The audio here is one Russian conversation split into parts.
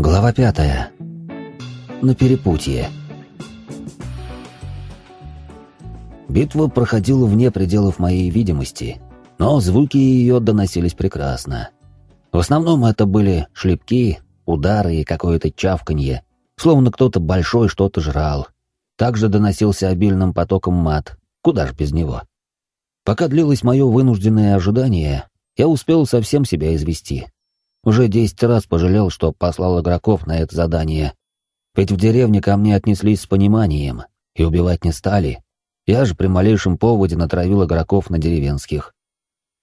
Глава пятая. На перепутье. Битва проходила вне пределов моей видимости, но звуки ее доносились прекрасно. В основном это были шлепки, удары и какое-то чавканье, словно кто-то большой что-то жрал. Также доносился обильным потоком мат, куда ж без него. Пока длилось мое вынужденное ожидание, я успел совсем себя извести. Уже десять раз пожалел, что послал игроков на это задание. Ведь в деревне ко мне отнеслись с пониманием и убивать не стали. Я же при малейшем поводе натравил игроков на деревенских.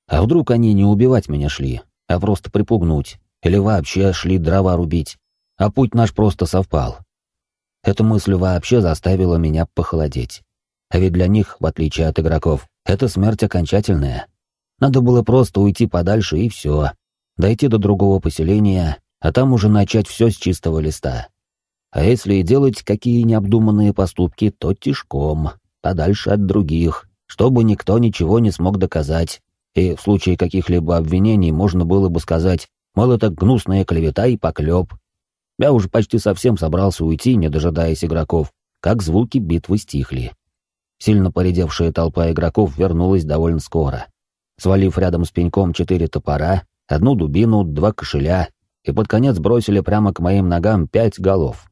А вдруг они не убивать меня шли, а просто припугнуть, или вообще шли дрова рубить, а путь наш просто совпал. Эта мысль вообще заставила меня похолодеть. А ведь для них, в отличие от игроков, это смерть окончательная. Надо было просто уйти подальше и все, дойти до другого поселения, а там уже начать все с чистого листа. А если и делать какие необдуманные поступки, то тишком, подальше от других, чтобы никто ничего не смог доказать, и в случае каких-либо обвинений можно было бы сказать, мол, это гнусная клевета и поклеп. Я уже почти совсем собрался уйти, не дожидаясь игроков, как звуки битвы стихли. Сильно поредевшая толпа игроков вернулась довольно скоро. Свалив рядом с пеньком четыре топора, одну дубину, два кошеля, и под конец бросили прямо к моим ногам пять голов.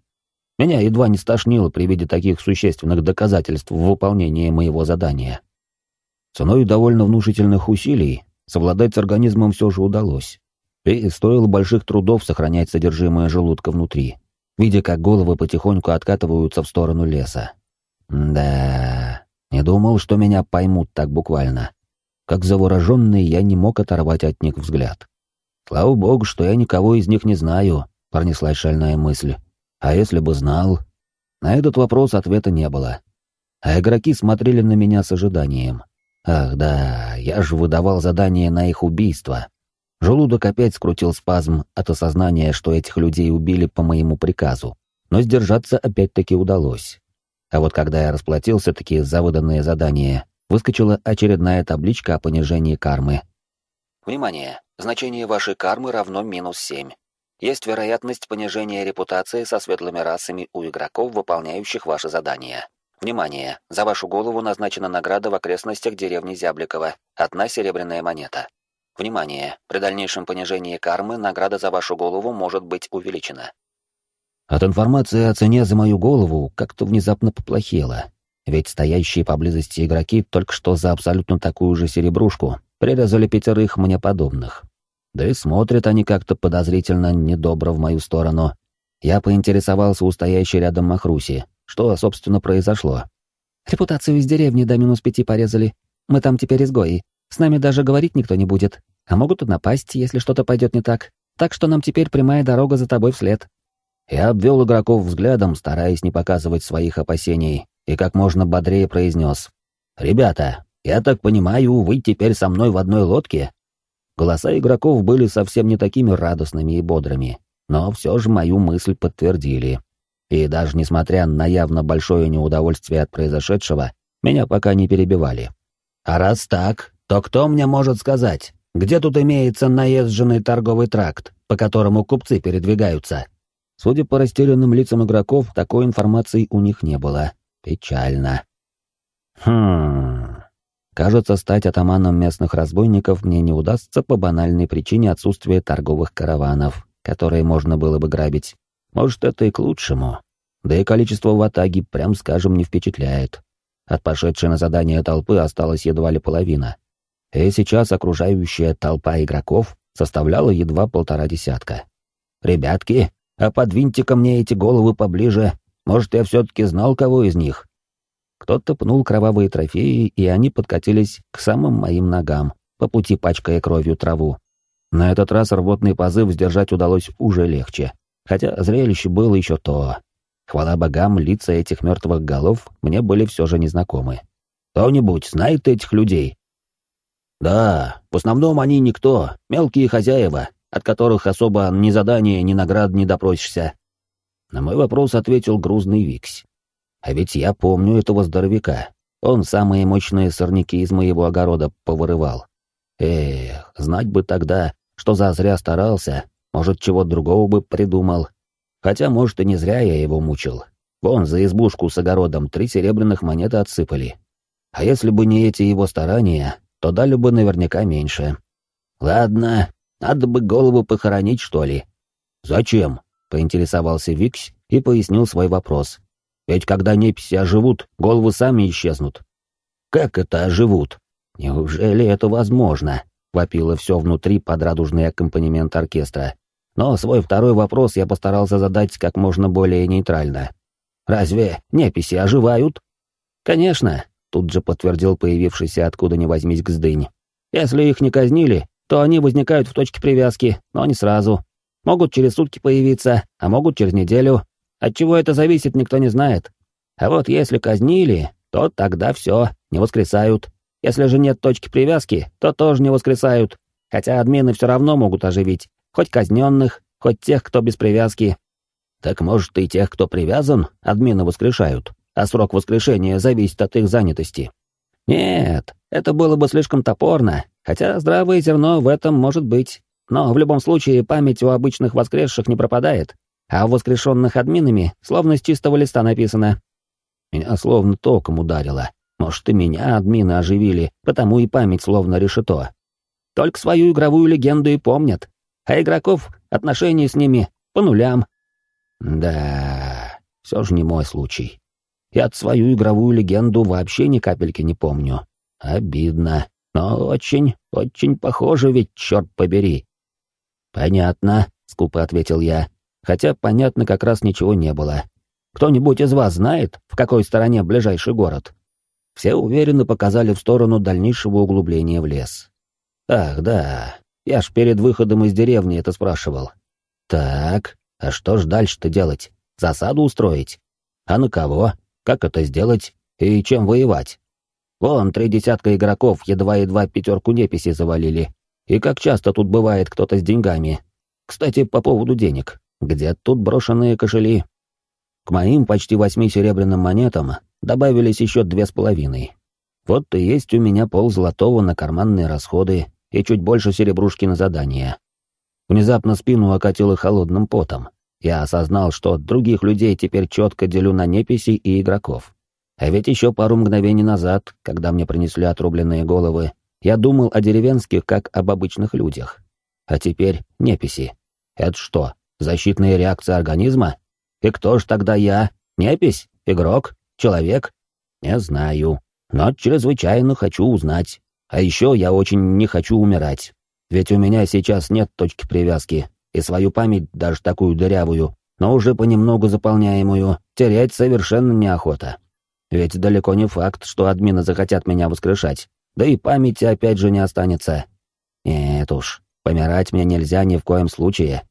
Меня едва не стошнило при виде таких существенных доказательств в выполнении моего задания. Ценой довольно внушительных усилий совладать с организмом все же удалось. И стоило больших трудов сохранять содержимое желудка внутри, видя, как головы потихоньку откатываются в сторону леса. Да, не думал, что меня поймут так буквально. Как завороженный, я не мог оторвать от них взгляд. Слава богу, что я никого из них не знаю, пронеслась шальная мысль. А если бы знал? На этот вопрос ответа не было. А игроки смотрели на меня с ожиданием. Ах да, я же выдавал задание на их убийство. Желудок опять скрутил спазм от осознания, что этих людей убили по моему приказу. Но сдержаться опять-таки удалось. А вот когда я расплатился-таки за выданное задание, выскочила очередная табличка о понижении кармы. Внимание! Значение вашей кармы равно минус 7. Есть вероятность понижения репутации со светлыми расами у игроков, выполняющих ваши задания. Внимание! За вашу голову назначена награда в окрестностях деревни Зябликова. Одна серебряная монета. Внимание! При дальнейшем понижении кармы награда за вашу голову может быть увеличена. От информации о цене за мою голову как-то внезапно поплохело. Ведь стоящие поблизости игроки только что за абсолютно такую же серебрушку прирезали пятерых мне подобных. Да и смотрят они как-то подозрительно недобро в мою сторону. Я поинтересовался у стоящей рядом Махруси, что, собственно, произошло. «Репутацию из деревни до минус пяти порезали. Мы там теперь изгои. С нами даже говорить никто не будет. А могут и напасть, если что-то пойдет не так. Так что нам теперь прямая дорога за тобой вслед». Я обвел игроков взглядом, стараясь не показывать своих опасений, и как можно бодрее произнес. «Ребята, я так понимаю, вы теперь со мной в одной лодке?» Голоса игроков были совсем не такими радостными и бодрыми, но все же мою мысль подтвердили. И даже несмотря на явно большое неудовольствие от произошедшего, меня пока не перебивали. «А раз так, то кто мне может сказать, где тут имеется наезженный торговый тракт, по которому купцы передвигаются?» Судя по растерянным лицам игроков, такой информации у них не было, Печально. Хм. Кажется, стать атаманом местных разбойников мне не удастся по банальной причине отсутствия торговых караванов, которые можно было бы грабить. Может, это и к лучшему. Да и количество в Атаге, прям скажем, не впечатляет. От пошедшей на задание толпы осталась едва ли половина. И сейчас окружающая толпа игроков составляла едва полтора десятка. «Ребятки, а подвиньте ко мне эти головы поближе, может, я все-таки знал кого из них? Кто-то пнул кровавые трофеи, и они подкатились к самым моим ногам, по пути пачкая кровью траву. На этот раз рвотный позыв сдержать удалось уже легче, хотя зрелище было еще то. Хвала богам, лица этих мертвых голов мне были все же незнакомы. «Кто-нибудь знает этих людей?» «Да, в основном они никто, мелкие хозяева, от которых особо ни задания, ни наград не допросишься. На мой вопрос ответил грузный Викс. А ведь я помню этого здоровяка. Он самые мощные сорняки из моего огорода повырывал. Эх, знать бы тогда, что зазря старался, может, чего другого бы придумал. Хотя, может, и не зря я его мучил. Вон, за избушку с огородом три серебряных монеты отсыпали. А если бы не эти его старания, то дали бы наверняка меньше. Ладно, надо бы голову похоронить, что ли. Зачем? Поинтересовался Викс и пояснил свой вопрос. Ведь когда неписи оживут, головы сами исчезнут. Как это оживут? Неужели это возможно? Вопило все внутри под радужный аккомпанемент оркестра. Но свой второй вопрос я постарался задать как можно более нейтрально. «Разве неписи оживают?» «Конечно», — тут же подтвердил появившийся откуда ни возьмись Гздынь. «Если их не казнили, то они возникают в точке привязки, но не сразу. Могут через сутки появиться, а могут через неделю. От чего это зависит, никто не знает. А вот если казнили, то тогда все, не воскресают. Если же нет точки привязки, то тоже не воскресают. Хотя админы все равно могут оживить, хоть казненных, хоть тех, кто без привязки. Так может и тех, кто привязан, админы воскрешают, а срок воскрешения зависит от их занятости. Нет, это было бы слишком топорно, хотя здравое зерно в этом может быть. Но в любом случае память у обычных воскресших не пропадает, а у воскрешенных админами словно с чистого листа написано. Меня словно током ударило. Может, и меня админы оживили, потому и память словно решето. Только свою игровую легенду и помнят а игроков отношения с ними по нулям. Да, все же не мой случай. Я от свою игровую легенду вообще ни капельки не помню. Обидно, но очень, очень похоже ведь, черт побери. Понятно, скупо ответил я, хотя понятно как раз ничего не было. Кто-нибудь из вас знает, в какой стороне ближайший город? Все уверенно показали в сторону дальнейшего углубления в лес. Ах, да, я ж перед выходом из деревни это спрашивал. Так, а что ж дальше-то делать? Засаду устроить? А на кого? Как это сделать? И чем воевать? Вон, три десятка игроков едва-едва пятерку неписи завалили. И как часто тут бывает кто-то с деньгами? Кстати, по поводу денег. Где тут брошенные кошели? К моим почти восьми серебряным монетам добавились еще две с половиной. Вот и есть у меня пол золотого на карманные расходы и чуть больше серебрушки на задание. Внезапно спину окатило холодным потом. Я осознал, что других людей теперь четко делю на неписи и игроков. А ведь еще пару мгновений назад, когда мне принесли отрубленные головы, я думал о деревенских как об обычных людях. А теперь неписи. Это что, защитная реакция организма? И кто ж тогда я? Непись? Игрок? Человек? Не знаю. Но чрезвычайно хочу узнать. А еще я очень не хочу умирать. Ведь у меня сейчас нет точки привязки, и свою память, даже такую дырявую, но уже понемногу заполняемую, терять совершенно неохота. Ведь далеко не факт, что админы захотят меня воскрешать, да и памяти опять же не останется. Нет уж, помирать мне нельзя ни в коем случае.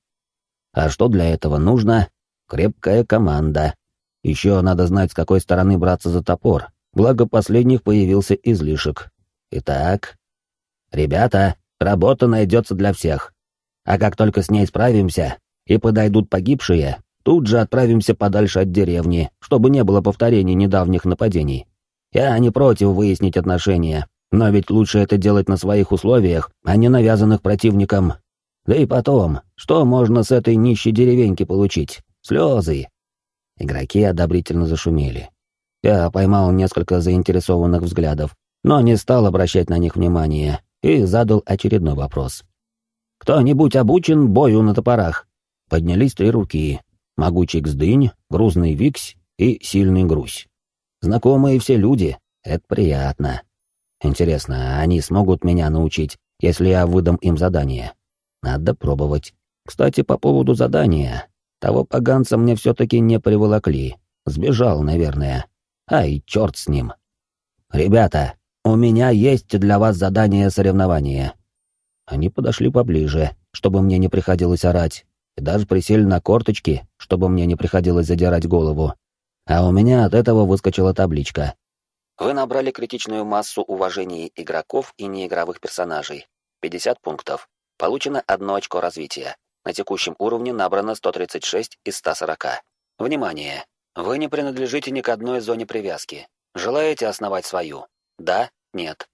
А что для этого нужно? Крепкая команда. Еще надо знать, с какой стороны браться за топор, благо последних появился излишек, Итак, ребята, работа найдется для всех. А как только с ней справимся и подойдут погибшие, тут же отправимся подальше от деревни, чтобы не было повторений недавних нападений. Я не против выяснить отношения, но ведь лучше это делать на своих условиях, а не навязанных противникам. Да и потом, что можно с этой нищей деревеньки получить? Слезы. Игроки одобрительно зашумели. Я поймал несколько заинтересованных взглядов, но не стал обращать на них внимания и задал очередной вопрос. «Кто-нибудь обучен бою на топорах?» Поднялись три руки. Могучий Гздынь, грузный Викс и сильный Грусь. Знакомые все люди, это приятно. Интересно, они смогут меня научить, если я выдам им задание? Надо пробовать. Кстати, по поводу задания. Того поганца мне все-таки не приволокли. Сбежал, наверное. Ай, черт с ним. «Ребята, «У меня есть для вас задание соревнования». Они подошли поближе, чтобы мне не приходилось орать, и даже присели на корточки, чтобы мне не приходилось задирать голову. А у меня от этого выскочила табличка. Вы набрали критичную массу уважения игроков и неигровых персонажей. 50 пунктов. Получено одно очко развития. На текущем уровне набрано 136 из 140. Внимание! Вы не принадлежите ни к одной зоне привязки. Желаете основать свою? Да, нет.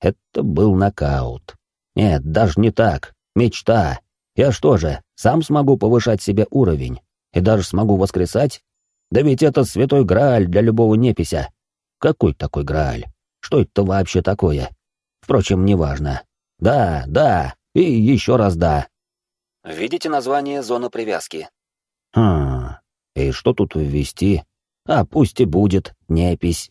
Это был нокаут. Нет, даже не так. Мечта. Я что же, сам смогу повышать себе уровень? И даже смогу воскресать? Да ведь это святой Грааль для любого непися. Какой такой Грааль? Что это вообще такое? Впрочем, неважно. Да, да, и еще раз да. Видите название зоны привязки? Хм, и что тут ввести? А пусть и будет, непись.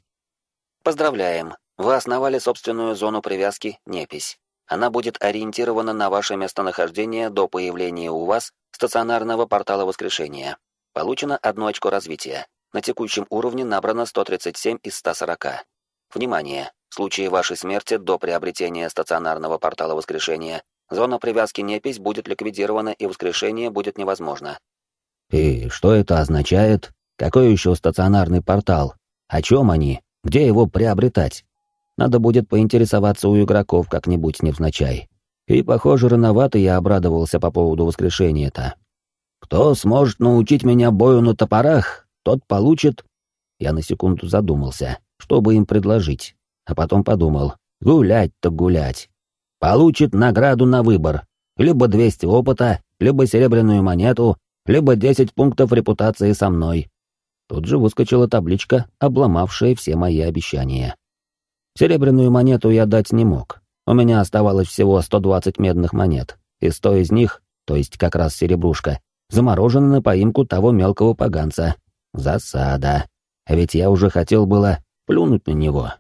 Поздравляем, вы основали собственную зону привязки «Непись». Она будет ориентирована на ваше местонахождение до появления у вас стационарного портала воскрешения. Получено одно очко развития. На текущем уровне набрано 137 из 140. Внимание! В случае вашей смерти до приобретения стационарного портала воскрешения, зона привязки Непись будет ликвидирована и воскрешение будет невозможно. И что это означает? Какой еще стационарный портал? О чем они? Где его приобретать? Надо будет поинтересоваться у игроков как-нибудь невзначай. И, похоже, рановато я обрадовался по поводу воскрешения-то. Кто сможет научить меня бою на топорах, тот получит... Я на секунду задумался, чтобы им предложить, а потом подумал, гулять-то гулять. Получит награду на выбор, либо 200 опыта, либо серебряную монету, либо 10 пунктов репутации со мной. Тут же выскочила табличка, обломавшая все мои обещания. Серебряную монету я дать не мог. У меня оставалось всего 120 медных монет, и 100 из них, то есть как раз серебрушка, заморожены на поимку того мелкого поганца. Засада. А ведь я уже хотел было плюнуть на него.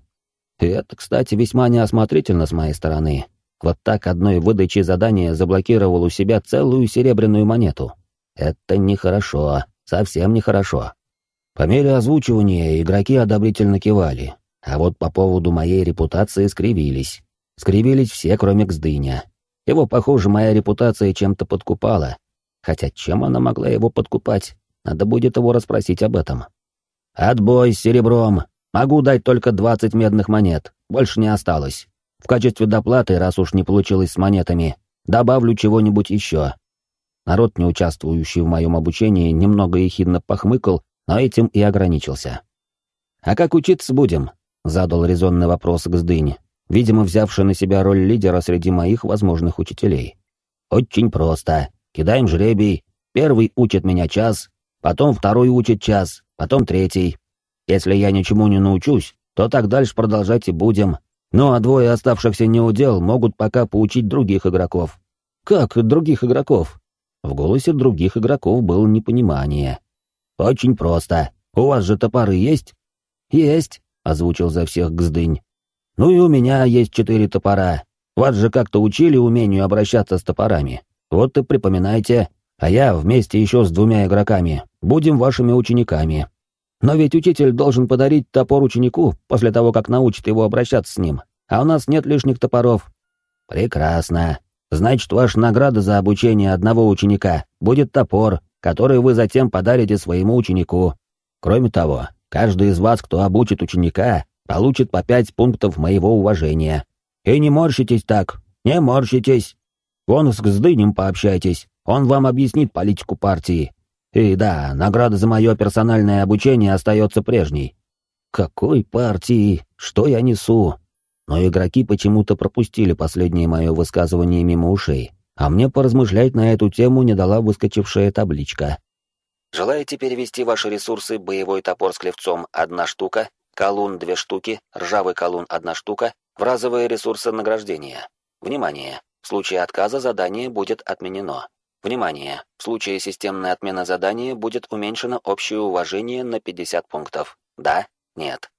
И это, кстати, весьма неосмотрительно с моей стороны. Вот так одной выдачей задания заблокировал у себя целую серебряную монету. Это нехорошо, совсем нехорошо. По мере озвучивания игроки одобрительно кивали, а вот по поводу моей репутации скривились. Скривились все, кроме Гздыня. Его, похоже, моя репутация чем-то подкупала. Хотя чем она могла его подкупать? Надо будет его расспросить об этом. «Отбой с серебром. Могу дать только двадцать медных монет. Больше не осталось. В качестве доплаты, раз уж не получилось с монетами, добавлю чего-нибудь еще». Народ, не участвующий в моем обучении, немного ехидно похмыкал, но этим и ограничился. «А как учиться будем?» Задал резонный вопрос Гздынь, видимо, взявший на себя роль лидера среди моих возможных учителей. «Очень просто. Кидаем жребий. Первый учит меня час, потом второй учит час, потом третий. Если я ничему не научусь, то так дальше продолжать и будем. Ну а двое оставшихся неудел могут пока поучить других игроков». «Как других игроков?» В голосе других игроков было непонимание. «Очень просто. У вас же топоры есть?» «Есть озвучил за всех Гздынь. «Ну и у меня есть четыре топора. Вас же как-то учили умению обращаться с топорами. Вот и припоминайте. А я вместе еще с двумя игроками будем вашими учениками. Но ведь учитель должен подарить топор ученику после того, как научит его обращаться с ним. А у нас нет лишних топоров». «Прекрасно. Значит, ваша награда за обучение одного ученика будет топор, который вы затем подарите своему ученику. Кроме того, Каждый из вас, кто обучит ученика, получит по пять пунктов моего уважения. И не морщитесь так, не морщитесь. Вон с Гздынем пообщайтесь, он вам объяснит политику партии. И да, награда за мое персональное обучение остается прежней. Какой партии? Что я несу? Но игроки почему-то пропустили последнее мое высказывание мимо ушей, а мне поразмышлять на эту тему не дала выскочившая табличка. Желаете перевести ваши ресурсы боевой топор с клевцом одна штука, колун две штуки, ржавый колун одна штука в разовые ресурсы награждения. Внимание! В случае отказа задание будет отменено. Внимание! В случае системной отмены задания будет уменьшено общее уважение на 50 пунктов. Да? Нет?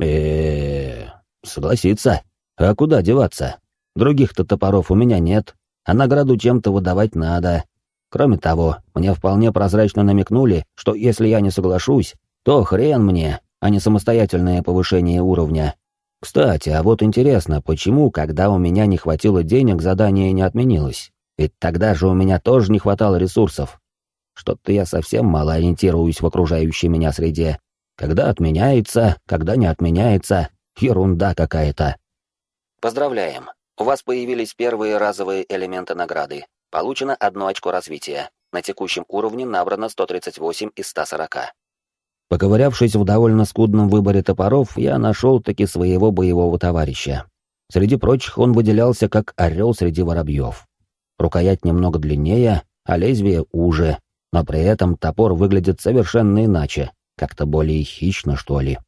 э согласиться. А куда деваться? Других-то топоров у меня нет, а награду чем-то выдавать надо. Кроме того, мне вполне прозрачно намекнули, что если я не соглашусь, то хрен мне, а не самостоятельное повышение уровня. Кстати, а вот интересно, почему, когда у меня не хватило денег, задание не отменилось? Ведь тогда же у меня тоже не хватало ресурсов. Что-то я совсем мало ориентируюсь в окружающей меня среде. Когда отменяется, когда не отменяется, ерунда какая-то. Поздравляем. У вас появились первые разовые элементы награды. Получено одно очко развития. На текущем уровне набрано 138 из 140. Поковырявшись в довольно скудном выборе топоров, я нашел таки своего боевого товарища. Среди прочих он выделялся как орел среди воробьев. Рукоять немного длиннее, а лезвие уже. но при этом топор выглядит совершенно иначе, как-то более хищно, что ли.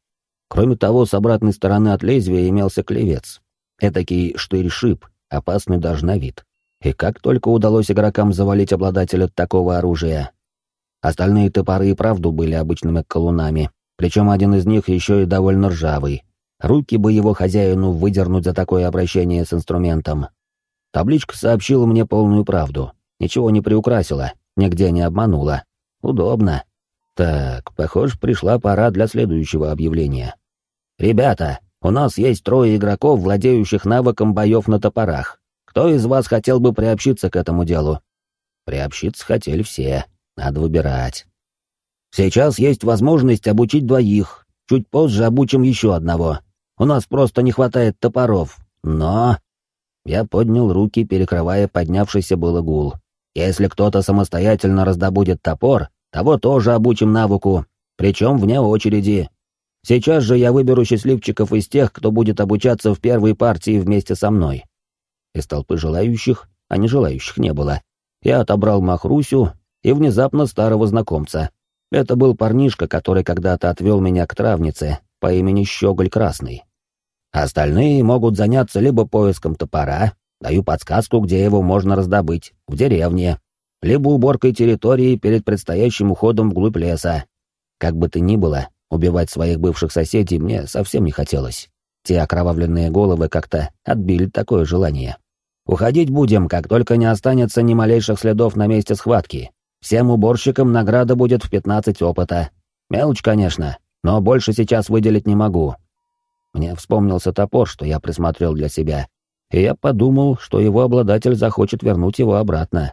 Кроме того, с обратной стороны от лезвия имелся клевец. Этакий штырь-шип, опасный даже на вид. И как только удалось игрокам завалить обладателя такого оружия. Остальные топоры и правду были обычными колунами, причем один из них еще и довольно ржавый. Руки бы его хозяину выдернуть за такое обращение с инструментом. Табличка сообщила мне полную правду. Ничего не приукрасила, нигде не обманула. Удобно. Так, похоже, пришла пора для следующего объявления. «Ребята, у нас есть трое игроков, владеющих навыком боев на топорах. Кто из вас хотел бы приобщиться к этому делу?» Приобщиться хотели все. Надо выбирать. «Сейчас есть возможность обучить двоих. Чуть позже обучим еще одного. У нас просто не хватает топоров. Но...» Я поднял руки, перекрывая поднявшийся было гул. «Если кто-то самостоятельно раздобудет топор, того тоже обучим навыку, причем вне очереди. Сейчас же я выберу счастливчиков из тех, кто будет обучаться в первой партии вместе со мной. Из толпы желающих, а не желающих не было. Я отобрал Махрусю и внезапно старого знакомца. Это был парнишка, который когда-то отвел меня к травнице по имени Щеголь Красный. Остальные могут заняться либо поиском топора, даю подсказку, где его можно раздобыть, в деревне, либо уборкой территории перед предстоящим уходом вглубь леса. Как бы то ни было, Убивать своих бывших соседей мне совсем не хотелось. Те окровавленные головы как-то отбили такое желание. Уходить будем, как только не останется ни малейших следов на месте схватки. Всем уборщикам награда будет в 15 опыта. Мелочь, конечно, но больше сейчас выделить не могу. Мне вспомнился топор, что я присмотрел для себя, и я подумал, что его обладатель захочет вернуть его обратно.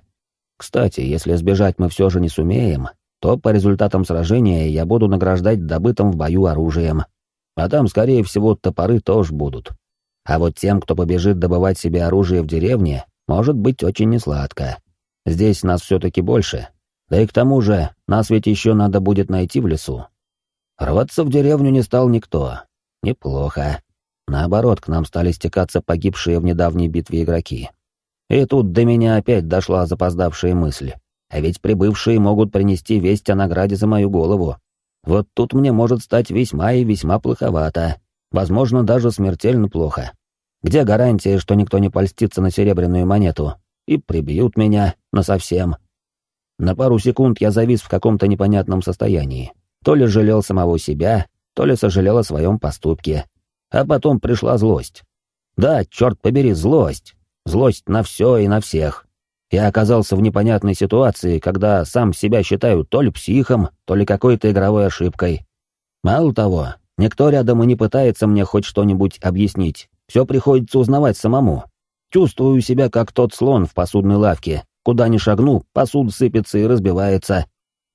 Кстати, если сбежать мы все же не сумеем, то по результатам сражения я буду награждать добытым в бою оружием. А там, скорее всего, топоры тоже будут. А вот тем, кто побежит добывать себе оружие в деревне, может быть очень несладко. Здесь нас все-таки больше. Да и к тому же, нас ведь еще надо будет найти в лесу. Рваться в деревню не стал никто. Неплохо. Наоборот, к нам стали стекаться погибшие в недавней битве игроки. И тут до меня опять дошла запоздавшая мысль. А ведь прибывшие могут принести весть о награде за мою голову. Вот тут мне может стать весьма и весьма плоховато. Возможно, даже смертельно плохо. Где гарантия, что никто не польстится на серебряную монету и прибьют меня насовсем? На пару секунд я завис в каком-то непонятном состоянии. То ли жалел самого себя, то ли сожалел о своем поступке. А потом пришла злость. Да, черт побери, злость. Злость на все и на всех. Я оказался в непонятной ситуации, когда сам себя считаю то ли психом, то ли какой-то игровой ошибкой. Мало того, никто рядом и не пытается мне хоть что-нибудь объяснить. Все приходится узнавать самому. Чувствую себя как тот слон в посудной лавке. Куда ни шагну, посуда сыпется и разбивается.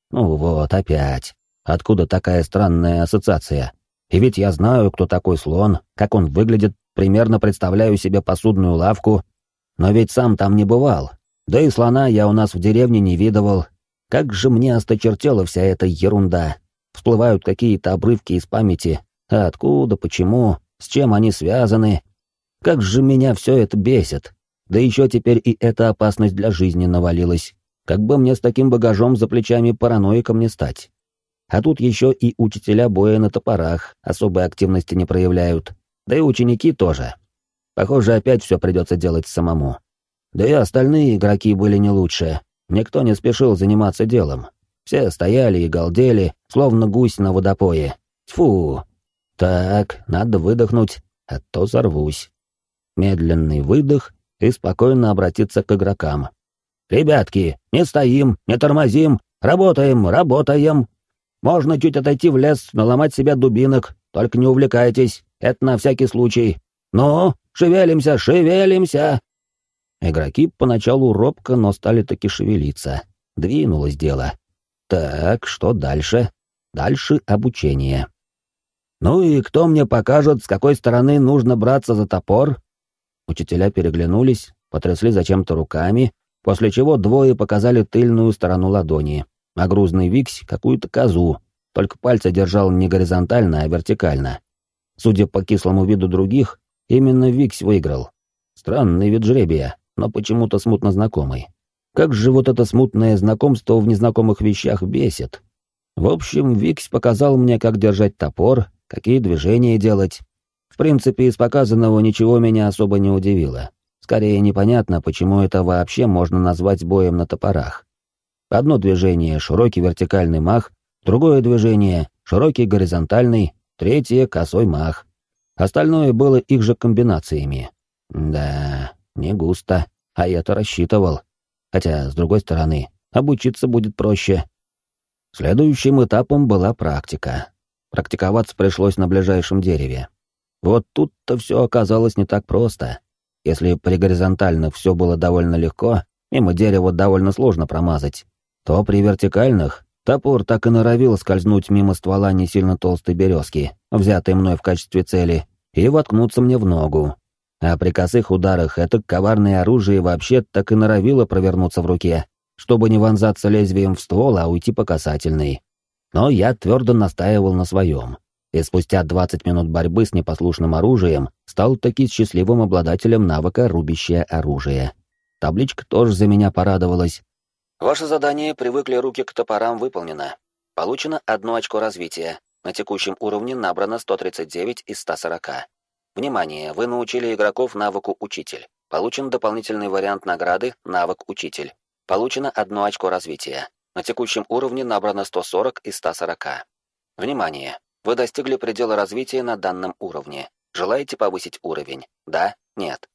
Ну вот, опять. Откуда такая странная ассоциация? И ведь я знаю, кто такой слон, как он выглядит, примерно представляю себе посудную лавку, но ведь сам там не бывал, да и слона я у нас в деревне не видывал. Как же мне осточертела вся эта ерунда. Всплывают какие-то обрывки из памяти. А откуда, почему, с чем они связаны? Как же меня все это бесит. Да еще теперь и эта опасность для жизни навалилась. Как бы мне с таким багажом за плечами параноиком не стать. А тут еще и учителя боя на топорах особой активности не проявляют. Да и ученики тоже. Похоже, опять все придется делать самому. Да и остальные игроки были не лучше. Никто не спешил заниматься делом. Все стояли и галдели, словно гусь на водопое. Тьфу! Так, надо выдохнуть, а то взорвусь. Медленный выдох и спокойно обратиться к игрокам. «Ребятки, не стоим, не тормозим, работаем, работаем. Можно чуть отойти в лес, наломать себе дубинок, только не увлекайтесь, это на всякий случай. Ну, шевелимся, шевелимся!» Игроки поначалу робко, но стали таки шевелиться. Двинулось дело. Так, что дальше? Дальше обучение. «Ну и кто мне покажет, с какой стороны нужно браться за топор?» Учителя переглянулись, потрясли зачем-то руками, после чего двое показали тыльную сторону ладони, а грузный Викс — какую-то козу, только пальцы держал не горизонтально, а вертикально. Судя по кислому виду других, именно Викс выиграл. Странный вид жребия но почему-то смутно знакомый. Как же вот это смутное знакомство в незнакомых вещах бесит. В общем, Викс показал мне, как держать топор, какие движения делать. В принципе, из показанного ничего меня особо не удивило. Скорее непонятно, почему это вообще можно назвать боем на топорах. Одно движение — широкий вертикальный мах, другое движение — широкий горизонтальный, третье — косой мах. Остальное было их же комбинациями. Да, не густо, а я-то рассчитывал. Хотя, с другой стороны, обучиться будет проще. Следующим этапом была практика. Практиковаться пришлось на ближайшем дереве. Вот тут-то все оказалось не так просто. Если при горизонтальных все было довольно легко, мимо дерева довольно сложно промазать, то при вертикальных топор так и норовил скользнуть мимо ствола не сильно толстой березки, взятой мной в качестве цели, и воткнуться мне в ногу. А при косых ударах это коварное оружие вообще так и норовило провернуться в руке, чтобы не вонзаться лезвием в ствол, а уйти по касательной. Но я твердо настаивал на своем, и спустя 20 минут борьбы с непослушным оружием стал таки счастливым обладателем навыка «рубящее оружие». Табличка тоже за меня порадовалась. Ваше задание «Привыкли руки к топорам» выполнено. Получено одно очко развития. На текущем уровне набрано 139 из 140. Внимание, вы научили игроков навыку «Учитель». Получен дополнительный вариант награды «Навык Учитель». Получено одно очко развития. На текущем уровне набрано 140 из 140. Внимание, вы достигли предела развития на данном уровне. Желаете повысить уровень? Да? Нет?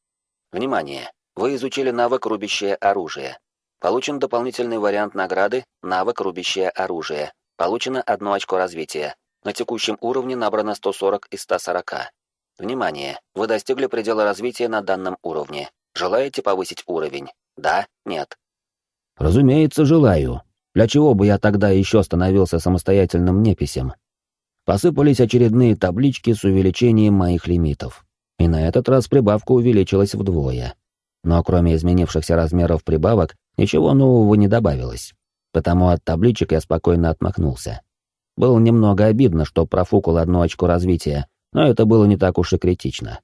Внимание, вы изучили навык «Рубящее оружие». Получен дополнительный вариант награды «Навык «Рубящее оружие». Получено одно очко развития. На текущем уровне набрано 140 из 140. Внимание! Вы достигли предела развития на данном уровне. Желаете повысить уровень? Да? Нет? Разумеется, желаю. Для чего бы я тогда еще становился самостоятельным неписем? Посыпались очередные таблички с увеличением моих лимитов. И на этот раз прибавка увеличилась вдвое. Но кроме изменившихся размеров прибавок, ничего нового не добавилось. Потому от табличек я спокойно отмахнулся. Было немного обидно, что профукал одно очко развития, но это было не так уж и критично.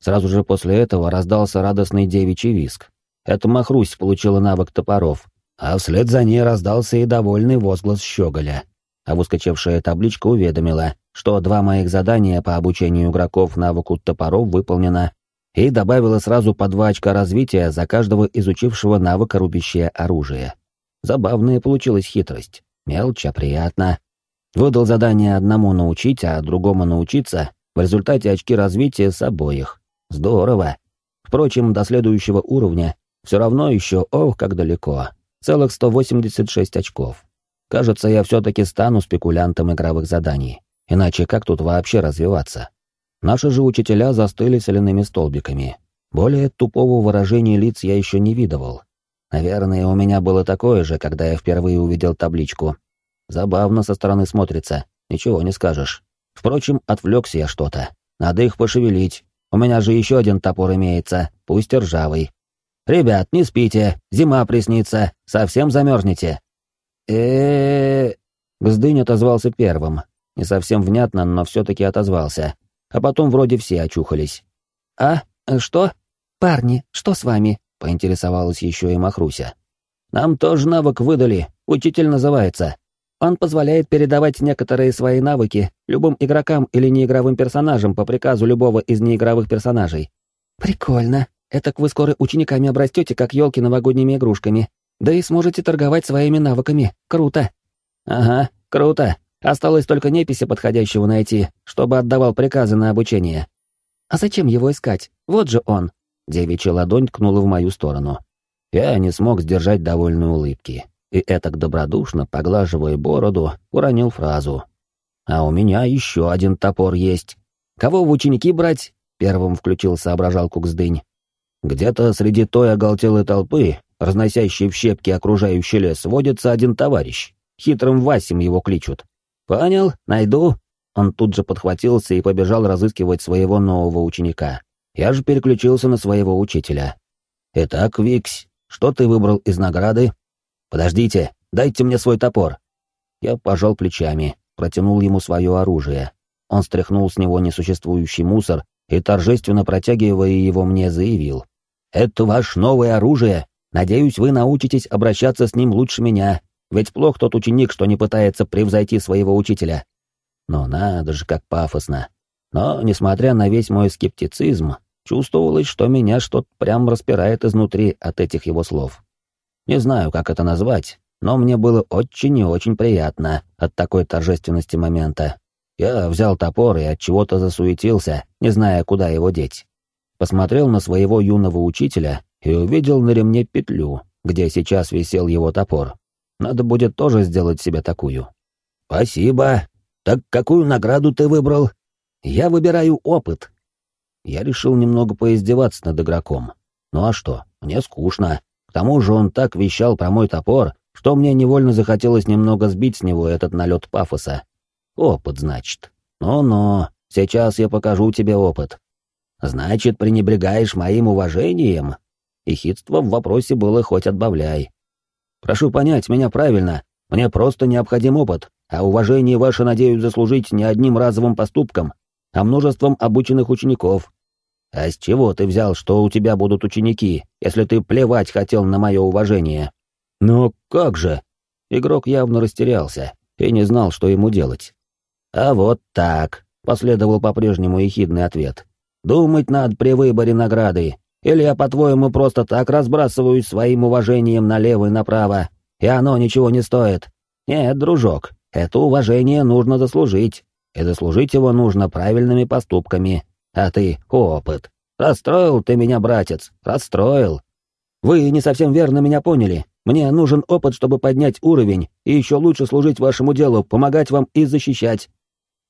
Сразу же после этого раздался радостный девичий виск. Это Махрусь получила навык топоров, а вслед за ней раздался и довольный возглас щеголя. А выскочившая табличка уведомила, что два моих задания по обучению игроков навыку топоров выполнено, и добавила сразу по два очка развития за каждого изучившего навык рубящее оружие. Забавная получилась хитрость. Мелочь, приятно. Выдал задание одному научить, а другому научиться, в результате очки развития с обоих. Здорово. Впрочем, до следующего уровня все равно еще, ох, как далеко. Целых 186 очков. Кажется, я все-таки стану спекулянтом игровых заданий. Иначе как тут вообще развиваться? Наши же учителя застыли соляными столбиками. Более тупого выражения лиц я еще не видывал. Наверное, у меня было такое же, когда я впервые увидел табличку. Забавно со стороны смотрится, ничего не скажешь. Впрочем, отвлекся я что-то. Надо их пошевелить. У меня же еще один топор имеется, пусть ржавый. Ребят, не спите, зима приснится, совсем замерзнете. э Гздынь отозвался первым. Не совсем внятно, но все-таки отозвался. А потом вроде все очухались. «А? Что? Парни, что с вами?» — поинтересовалась еще и Махруся. «Нам тоже навык выдали, учитель называется. Он позволяет передавать некоторые свои навыки любым игрокам или неигровым персонажам по приказу любого из неигровых персонажей. Прикольно. Этак вы скоро учениками обрастете, как елки новогодними игрушками. Да и сможете торговать своими навыками. Круто. Ага, круто. Осталось только неписи подходящего найти, чтобы отдавал приказы на обучение. А зачем его искать? Вот же он. Девичья ладонь ткнула в мою сторону. Я не смог сдержать довольной улыбки и этак добродушно, поглаживая бороду, уронил фразу. «А у меня еще один топор есть. Кого в ученики брать?» — первым включил соображалку Гздынь. «Где-то среди той оголтелой толпы, разносящей в щепки окружающий лес, водится один товарищ. Хитрым Васем его кличут. Понял, найду». Он тут же подхватился и побежал разыскивать своего нового ученика. Я же переключился на своего учителя. «Итак, Викс, что ты выбрал из награды?» «Подождите, дайте мне свой топор». Я пожал плечами, протянул ему свое оружие. Он стряхнул с него несуществующий мусор и, торжественно протягивая его мне, заявил. «Это ваше новое оружие? Надеюсь, вы научитесь обращаться с ним лучше меня, ведь плох тот ученик, что не пытается превзойти своего учителя. Но надо же, как пафосно. Но, несмотря на весь мой скептицизм, чувствовалось, что меня что-то прям распирает изнутри от этих его слов. Не знаю, как это назвать, но мне было очень и очень приятно от такой торжественности момента. Я взял топор и от чего-то засуетился, не зная, куда его деть. Посмотрел на своего юного учителя и увидел на ремне петлю, где сейчас висел его топор. Надо будет тоже сделать себе такую. «Спасибо. Так какую награду ты выбрал?» «Я выбираю опыт». Я решил немного поиздеваться над игроком. Ну а что, мне скучно. К тому же он так вещал про мой топор, что мне невольно захотелось немного сбить с него этот налет пафоса. Опыт, значит. Ну-ну, сейчас я покажу тебе опыт. Значит, пренебрегаешь моим уважением? И хитство в вопросе было хоть отбавляй. Прошу понять меня правильно, мне просто необходим опыт, а уважение ваше надеюсь заслужить не одним разовым поступком, а множеством обученных учеников. А с чего ты взял, что у тебя будут ученики, если ты плевать хотел на мое уважение? Ну как же? Игрок явно растерялся и не знал, что ему делать. А вот так, последовал по-прежнему ехидный ответ. Думать надо при выборе награды. Или я, по-твоему, просто так разбрасываюсь своим уважением налево и направо, и оно ничего не стоит? Нет, дружок, это уважение нужно заслужить, и заслужить его нужно правильными поступками. А ты — опыт. Расстроил ты меня, братец, расстроил. Вы не совсем верно меня поняли. Мне нужен опыт, чтобы поднять уровень и еще лучше служить вашему делу, помогать вам и защищать».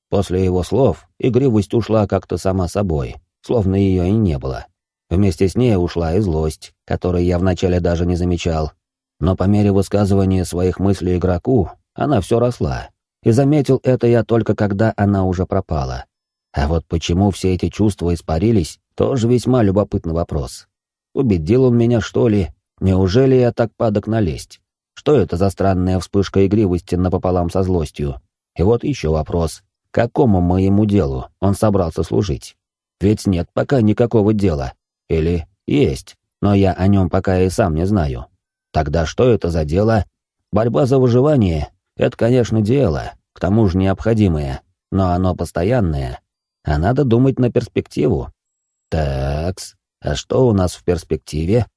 После его слов игривость ушла как-то сама собой, словно ее и не было. Вместе с ней ушла и злость, которой я вначале даже не замечал. Но по мере высказывания своих мыслей игроку, она все росла. И заметил это я только когда она уже пропала. А вот почему все эти чувства испарились, тоже весьма любопытный вопрос. Убедил он меня, что ли? Неужели я так падок налезть? Что это за странная вспышка игривости напополам со злостью? И вот еще вопрос. Какому моему делу он собрался служить? Ведь нет пока никакого дела. Или есть, но я о нем пока и сам не знаю. Тогда что это за дело? Борьба за выживание — это, конечно, дело, к тому же необходимое, но оно постоянное, а надо думать на перспективу. Такс, а что у нас в перспективе?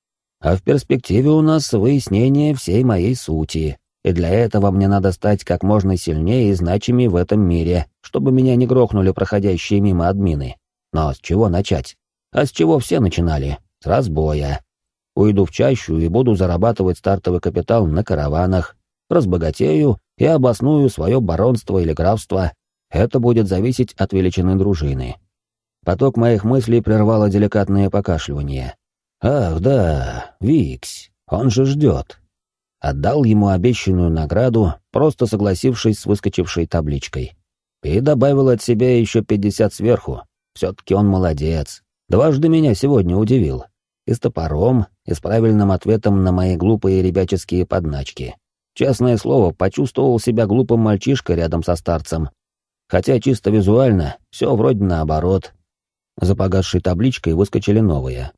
А в перспективе у нас выяснение всей моей сути, и для этого мне надо стать как можно сильнее и значимее в этом мире, чтобы меня не грохнули проходящие мимо админы. Но с чего начать? А с чего все начинали? С разбоя. Уйду в чащу и буду зарабатывать стартовый капитал на караванах, разбогатею и обосную свое баронство или графство. Это будет зависеть от величины дружины. Поток моих мыслей прервало деликатное покашливание. «Ах, да, Викс, он же ждет». Отдал ему обещанную награду, просто согласившись с выскочившей табличкой. И добавил от себя еще пятьдесят сверху. Все-таки он молодец. Дважды меня сегодня удивил. И с топором, и с правильным ответом на мои глупые ребяческие подначки. Честное слово, почувствовал себя глупым мальчишкой рядом со старцем. Хотя чисто визуально все вроде наоборот. За погасшей табличкой выскочили новые.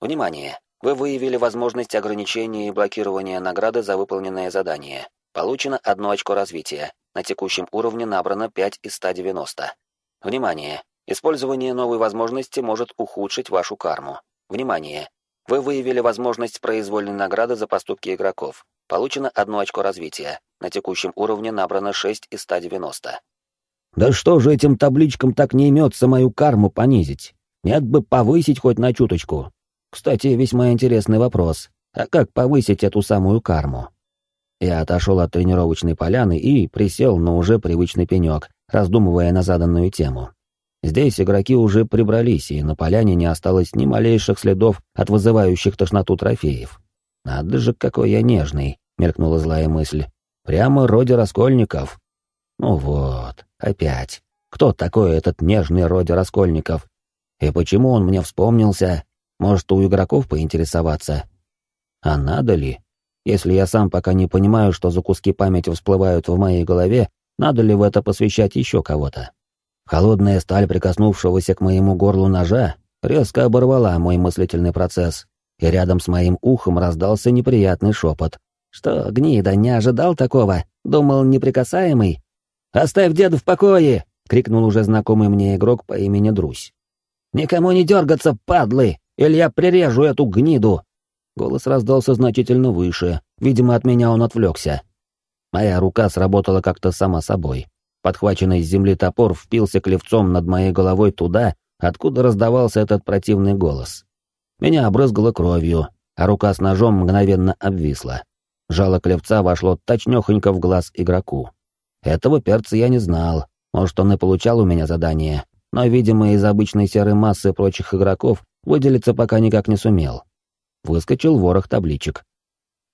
Внимание! Вы выявили возможность ограничения и блокирования награды за выполненное задание. Получено одно очко развития. На текущем уровне набрано 5 из 190. Внимание! Использование новой возможности может ухудшить вашу карму. Внимание! Вы выявили возможность произвольной награды за поступки игроков. Получено одно очко развития. На текущем уровне набрано 6 из 190. Да что же этим табличкам так не имется мою карму понизить? Нет бы повысить хоть на чуточку. Кстати, весьма интересный вопрос. А как повысить эту самую карму? Я отошел от тренировочной поляны и присел на уже привычный пенек, раздумывая на заданную тему. Здесь игроки уже прибрались, и на поляне не осталось ни малейших следов от вызывающих тошноту трофеев. Надо же, какой я нежный мелькнула злая мысль. Прямо роди Раскольников. Ну вот, опять. Кто такой этот нежный роди Раскольников? И почему он мне вспомнился? Может, у игроков поинтересоваться? А надо ли? Если я сам пока не понимаю, что за куски памяти всплывают в моей голове, надо ли в это посвящать еще кого-то? Холодная сталь прикоснувшегося к моему горлу ножа резко оборвала мой мыслительный процесс, и рядом с моим ухом раздался неприятный шепот. «Что, гнида, не ожидал такого? Думал, неприкасаемый?» «Оставь деда в покое!» — крикнул уже знакомый мне игрок по имени Друсь. «Никому не дергаться, падлы, или я прирежу эту гниду!» Голос раздался значительно выше, видимо, от меня он отвлекся. Моя рука сработала как-то сама собой. Подхваченный с земли топор впился клевцом над моей головой туда, откуда раздавался этот противный голос. Меня обрызгало кровью, а рука с ножом мгновенно обвисла. Жало клевца вошло точнёхонько в глаз игроку. Этого перца я не знал, может, он и получал у меня задание, но, видимо, из обычной серой массы прочих игроков выделиться пока никак не сумел. Выскочил ворох табличек.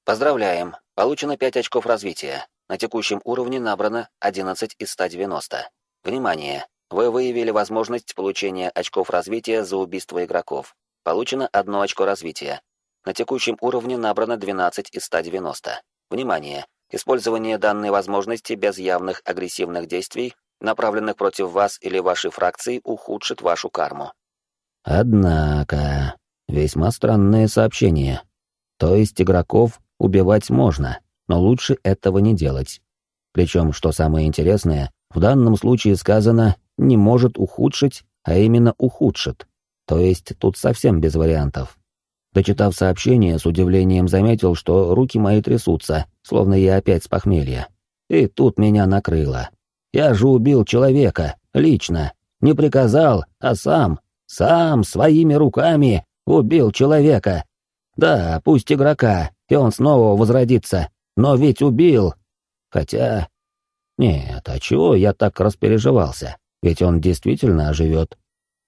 Поздравляем, получено 5 очков развития. На текущем уровне набрано 11 из 190. Внимание! Вы выявили возможность получения очков развития за убийство игроков. Получено одно очко развития. На текущем уровне набрано 12 из 190. Внимание! Использование данной возможности без явных агрессивных действий, направленных против вас или вашей фракции, ухудшит вашу карму. Однако, весьма странное сообщение. То есть игроков убивать можно, но лучше этого не делать. Причем, что самое интересное, в данном случае сказано «не может ухудшить», а именно «ухудшит». То есть тут совсем без вариантов. Дочитав сообщение, с удивлением заметил, что руки мои трясутся, словно я опять с похмелья. И тут меня накрыло. Я же убил человека, лично. Не приказал, а сам, сам, своими руками убил человека. Да, пусть игрока, и он снова возродится, но ведь убил. Хотя... Нет, а чего я так распереживался? Ведь он действительно оживет.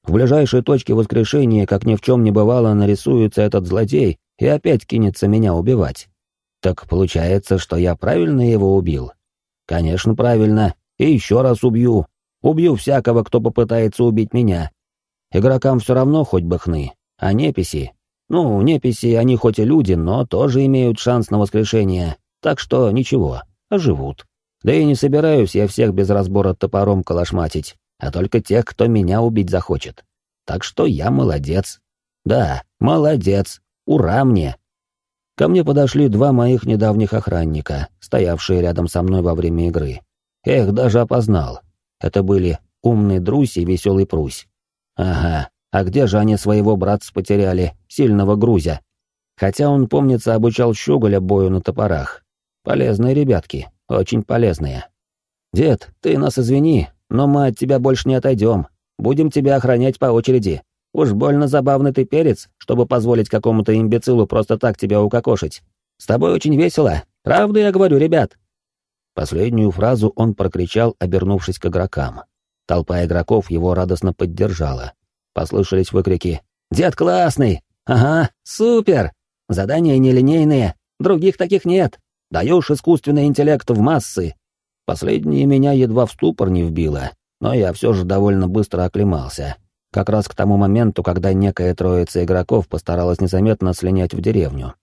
В ближайшей точке воскрешения, как ни в чем не бывало, нарисуется этот злодей и опять кинется меня убивать. Так получается, что я правильно его убил? Конечно, правильно. И еще раз убью. Убью всякого, кто попытается убить меня. Игрокам все равно хоть бы хны. А неписи? Ну, неписи, они хоть и люди, но тоже имеют шанс на воскрешение. Так что ничего, оживут. Да и не собираюсь я всех без разбора топором калашматить, а только тех, кто меня убить захочет. Так что я молодец. Да, молодец. Ура мне! Ко мне подошли два моих недавних охранника, стоявшие рядом со мной во время игры. Их даже опознал. Это были умный Друсь и веселый Прусь. Ага, а где же они своего братца потеряли, сильного Грузя? Хотя он, помнится, обучал Щеголя бою на топорах, Полезные ребятки, очень полезные. Дед, ты нас извини, но мы от тебя больше не отойдем. Будем тебя охранять по очереди. Уж больно забавный ты перец, чтобы позволить какому-то имбецилу просто так тебя укокошить. С тобой очень весело. Правду я говорю, ребят. Последнюю фразу он прокричал, обернувшись к игрокам. Толпа игроков его радостно поддержала. Послышались выкрики «Дед классный! Ага, супер! Задания нелинейные, других таких нет!» Даешь искусственный интеллект в массы. Последнее меня едва в ступор не вбило, но я все же довольно быстро оклемался. Как раз к тому моменту, когда некая троица игроков постаралась незаметно слинять в деревню.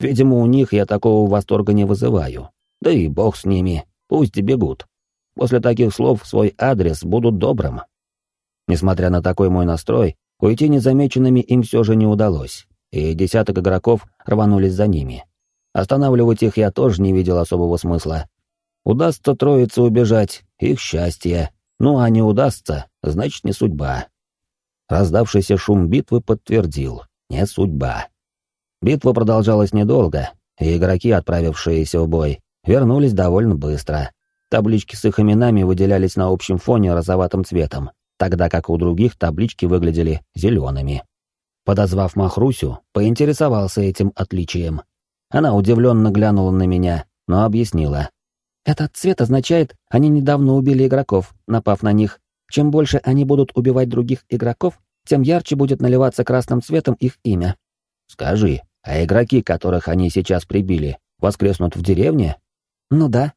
Видимо, у них я такого восторга не вызываю. Да и бог с ними, пусть и бегут. После таких слов свой адрес будут добрым. Несмотря на такой мой настрой, уйти незамеченными им все же не удалось, и десяток игроков рванулись за ними. Останавливать их я тоже не видел особого смысла. Удастся троице убежать, их счастье. Ну а не удастся, значит не судьба. Раздавшийся шум битвы подтвердил, не судьба. Битва продолжалась недолго, и игроки, отправившиеся в бой, вернулись довольно быстро. Таблички с их именами выделялись на общем фоне розоватым цветом, тогда как у других таблички выглядели зелеными. Подозвав Махрусю, поинтересовался этим отличием. Она удивленно глянула на меня, но объяснила. «Этот цвет означает, они недавно убили игроков, напав на них. Чем больше они будут убивать других игроков, тем ярче будет наливаться красным цветом их имя». «Скажи, а игроки, которых они сейчас прибили, воскреснут в деревне?» «Ну да».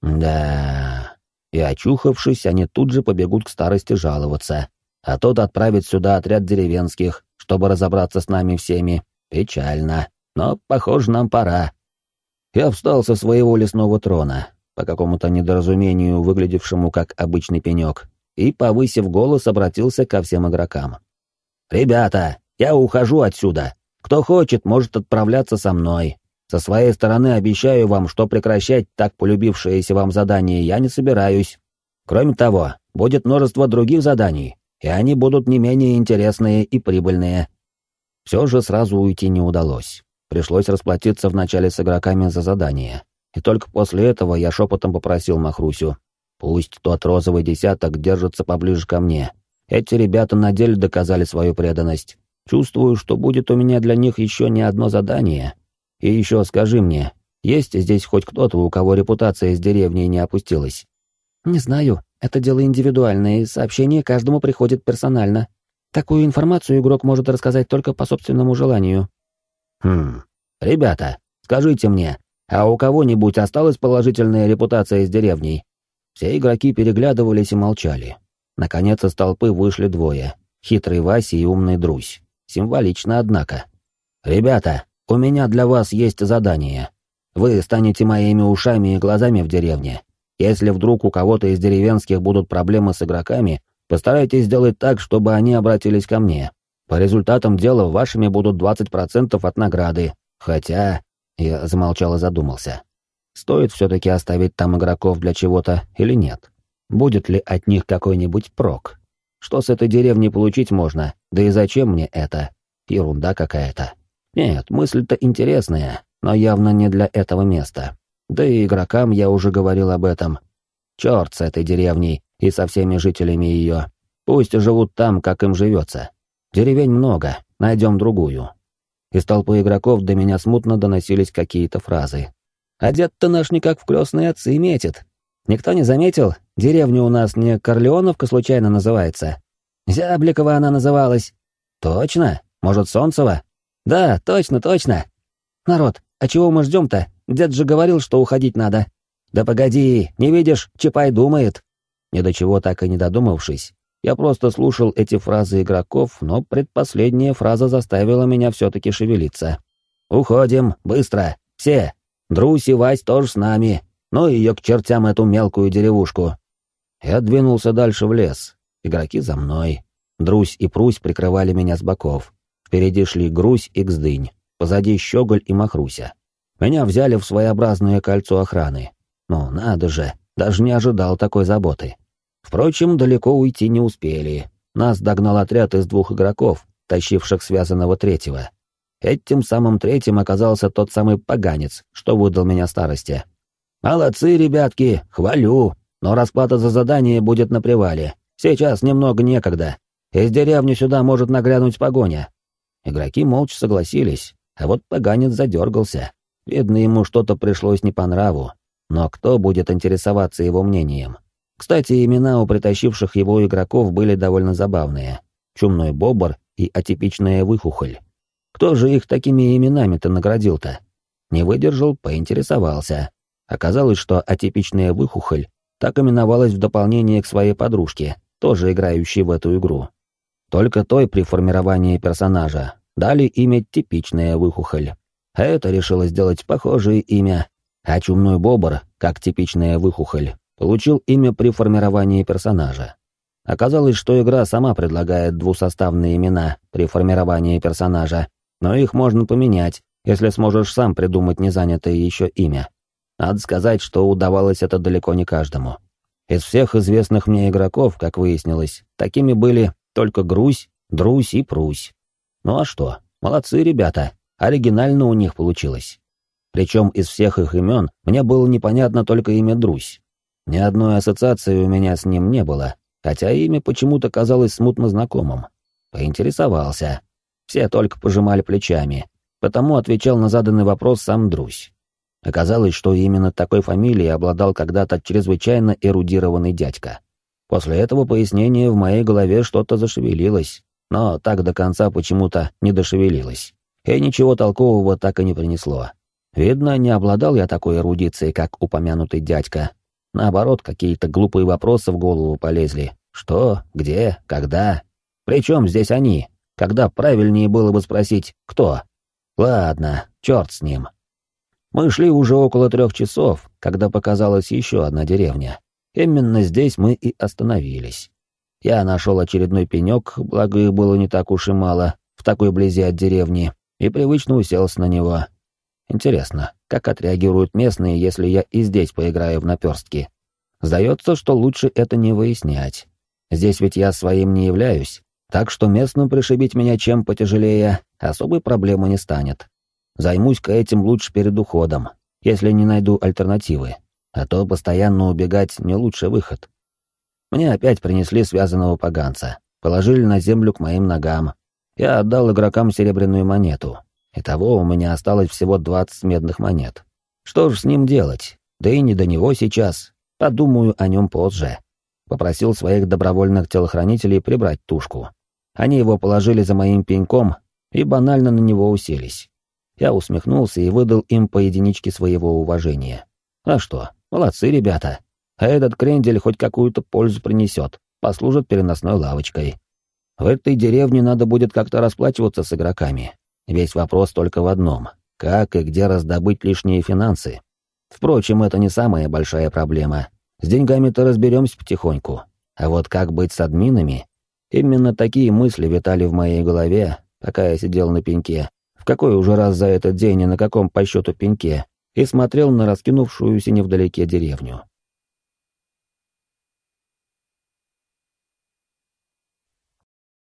«Да...» И очухавшись, они тут же побегут к старости жаловаться, а тот отправит сюда отряд деревенских, чтобы разобраться с нами всеми. Печально но, похоже, нам пора. Я встал со своего лесного трона, по какому-то недоразумению выглядевшему как обычный пенек, и, повысив голос, обратился ко всем игрокам. «Ребята, я ухожу отсюда. Кто хочет, может отправляться со мной. Со своей стороны обещаю вам, что прекращать так полюбившееся вам задание я не собираюсь. Кроме того, будет множество других заданий, и они будут не менее интересные и прибыльные. Все же сразу уйти не удалось. Пришлось расплатиться вначале с игроками за задание. И только после этого я шепотом попросил Махрусю. Пусть тот розовый десяток держится поближе ко мне. Эти ребята на деле доказали свою преданность. Чувствую, что будет у меня для них еще не одно задание. И еще скажи мне, есть здесь хоть кто-то, у кого репутация из деревни не опустилась? Не знаю. Это дело индивидуальное, и сообщение каждому приходит персонально. Такую информацию игрок может рассказать только по собственному желанию. Хм. Ребята, скажите мне, а у кого-нибудь осталась положительная репутация из деревней? Все игроки переглядывались и молчали. Наконец из толпы вышли двое. Хитрый Вася и умный Друсь. Символично, однако. «Ребята, у меня для вас есть задание. Вы станете моими ушами и глазами в деревне. Если вдруг у кого-то из деревенских будут проблемы с игроками, постарайтесь сделать так, чтобы они обратились ко мне. По результатам дела вашими будут 20% от награды. Хотя...» Я замолчал и задумался. Стоит все-таки оставить там игроков для чего-то или нет? Будет ли от них какой-нибудь прок? Что с этой деревни получить можно? Да и зачем мне это? Ерунда какая-то. Нет, мысль-то интересная, но явно не для этого места. Да и игрокам я уже говорил об этом. Черт с этой деревней и со всеми жителями ее. Пусть живут там, как им живется. Деревень много, найдем другую. Из толпы игроков до меня смутно доносились какие-то фразы. «А дед-то наш никак в крестные отцы метит. Никто не заметил, деревня у нас не Корлеоновка случайно называется. Зябликова она называлась. Точно? Может, Солнцева? Да, точно, точно. Народ, а чего мы ждем-то? Дед же говорил, что уходить надо. Да погоди, не видишь, Чапай думает. Ни до чего так и не додумавшись, я просто слушал эти фразы игроков, но предпоследняя фраза заставила меня все-таки шевелиться. «Уходим, быстро, все. Друсь и Вась тоже с нами. Ну ее к чертям эту мелкую деревушку». Я двинулся дальше в лес. Игроки за мной. Друсь и Прусь прикрывали меня с боков. Впереди шли Грусь и Гздынь. Позади Щеголь и Махруся. Меня взяли в своеобразное кольцо охраны. Ну, надо же, даже не ожидал такой заботы. Впрочем, далеко уйти не успели. Нас догнал отряд из двух игроков, тащивших связанного третьего. Этим самым третьим оказался тот самый поганец, что выдал меня старости. «Молодцы, ребятки, хвалю, но расплата за задание будет на привале. Сейчас немного некогда. Из деревни сюда может наглянуть погоня». Игроки молча согласились, а вот поганец задергался. Видно, ему что-то пришлось не по нраву. Но кто будет интересоваться его мнением? Кстати, имена у притащивших его игроков были довольно забавные. Чумной бобр и атипичная выхухоль. Кто же их такими именами-то наградил-то? Не выдержал, поинтересовался. Оказалось, что атипичная выхухоль так именовалась в дополнение к своей подружке, тоже играющей в эту игру. Только той при формировании персонажа дали имя типичная выхухоль. А это решила сделать похожее имя. А чумной бобр, как типичная выхухоль, получил имя при формировании персонажа. Оказалось, что игра сама предлагает двусоставные имена при формировании персонажа, но их можно поменять, если сможешь сам придумать незанятое еще имя. Надо сказать, что удавалось это далеко не каждому. Из всех известных мне игроков, как выяснилось, такими были только Грусь, Друсь и Прусь. Ну а что, молодцы ребята, оригинально у них получилось. Причем из всех их имен мне было непонятно только имя Друсь. Ни одной ассоциации у меня с ним не было, хотя имя почему-то казалось смутно знакомым. Поинтересовался. Все только пожимали плечами, потому отвечал на заданный вопрос сам Друсь. Оказалось, что именно такой фамилией обладал когда-то чрезвычайно эрудированный дядька. После этого пояснения в моей голове что-то зашевелилось, но так до конца почему-то не дошевелилось. И ничего толкового так и не принесло. Видно, не обладал я такой эрудицией, как упомянутый дядька, Наоборот, какие-то глупые вопросы в голову полезли. Что, где, когда? Причем здесь они? Когда правильнее было бы спросить «кто?». Ладно, черт с ним. Мы шли уже около трех часов, когда показалась еще одна деревня. Именно здесь мы и остановились. Я нашел очередной пенек, благо их было не так уж и мало, в такой близи от деревни, и привычно уселся на него. Интересно, как отреагируют местные, если я и здесь поиграю в наперстки? Сдается, что лучше это не выяснять. Здесь ведь я своим не являюсь, так что местным пришибить меня чем потяжелее особой проблемы не станет. Займусь-ка этим лучше перед уходом, если не найду альтернативы, а то постоянно убегать не лучший выход. Мне опять принесли связанного поганца, положили на землю к моим ногам. Я отдал игрокам серебряную монету. Итого у меня осталось всего 20 медных монет. Что ж с ним делать? Да и не до него сейчас. Подумаю о нем позже. Попросил своих добровольных телохранителей прибрать тушку. Они его положили за моим пеньком и банально на него уселись. Я усмехнулся и выдал им по единичке своего уважения. А что, молодцы ребята. А этот крендель хоть какую-то пользу принесет, послужит переносной лавочкой. В этой деревне надо будет как-то расплачиваться с игроками. Весь вопрос только в одном — как и где раздобыть лишние финансы. Впрочем, это не самая большая проблема. С деньгами-то разберемся потихоньку. А вот как быть с админами? Именно такие мысли витали в моей голове, пока я сидел на пеньке в какой уже раз за этот день и на каком по счету пеньке, и смотрел на раскинувшуюся невдалеке деревню.